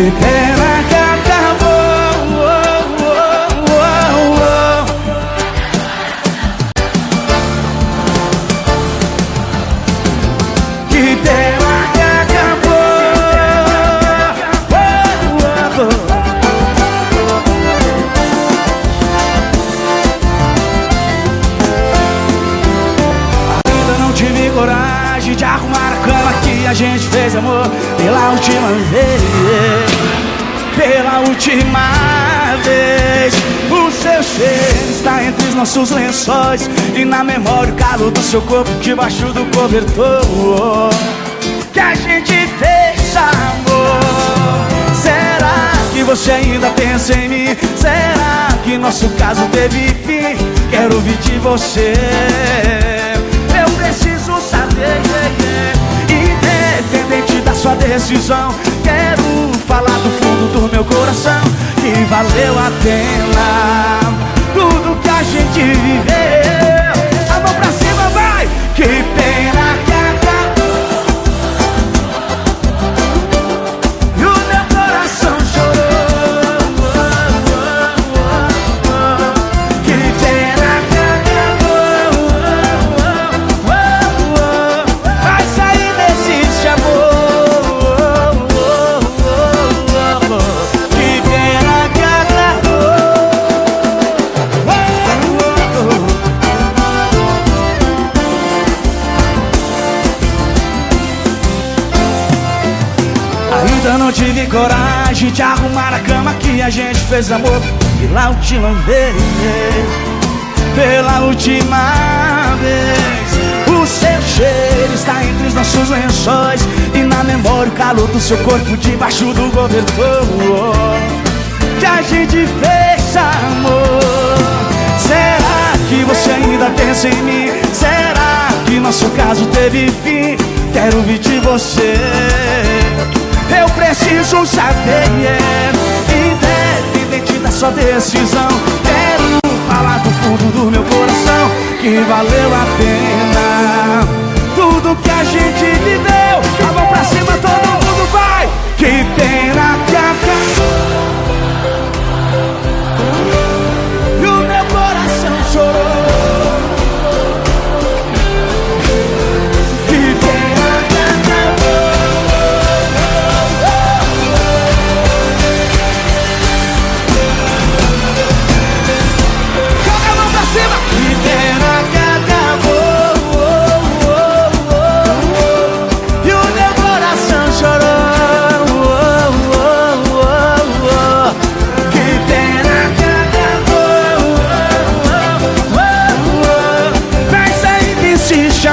Que canta oh, oh, oh, oh, oh. Que pena que acabou oh, oh, oh. Ainda não tive coragem de arrumar a cama que a gente fez amor pela última vez pela última vez, o seu cheiro está entre os nossos lençóis e na memória o calor do seu corpo debaixo do cobertor. Que a gente fez amor. Será que você ainda pensa em mim? Será que nosso caso teve fim? Quero ouvir de você. Eu preciso saber, independente da sua decisão. Quero falar do fundo do meu coração que valeu a pena Ainda não tive coragem de arrumar a cama que a gente fez amor pela última vez. Pela última vez. O seu cheiro está entre os nossos lençóis e na memória o calor do seu corpo debaixo do cobertor. Que a gente fez amor. Será que você ainda pensa em mim? Será que nosso caso teve fim? Quero ouvir de você. Eu preciso saber, yeah, independente da sua decisão. Quero falar do fundo do meu coração que valeu a pena tudo que a gente.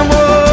amor.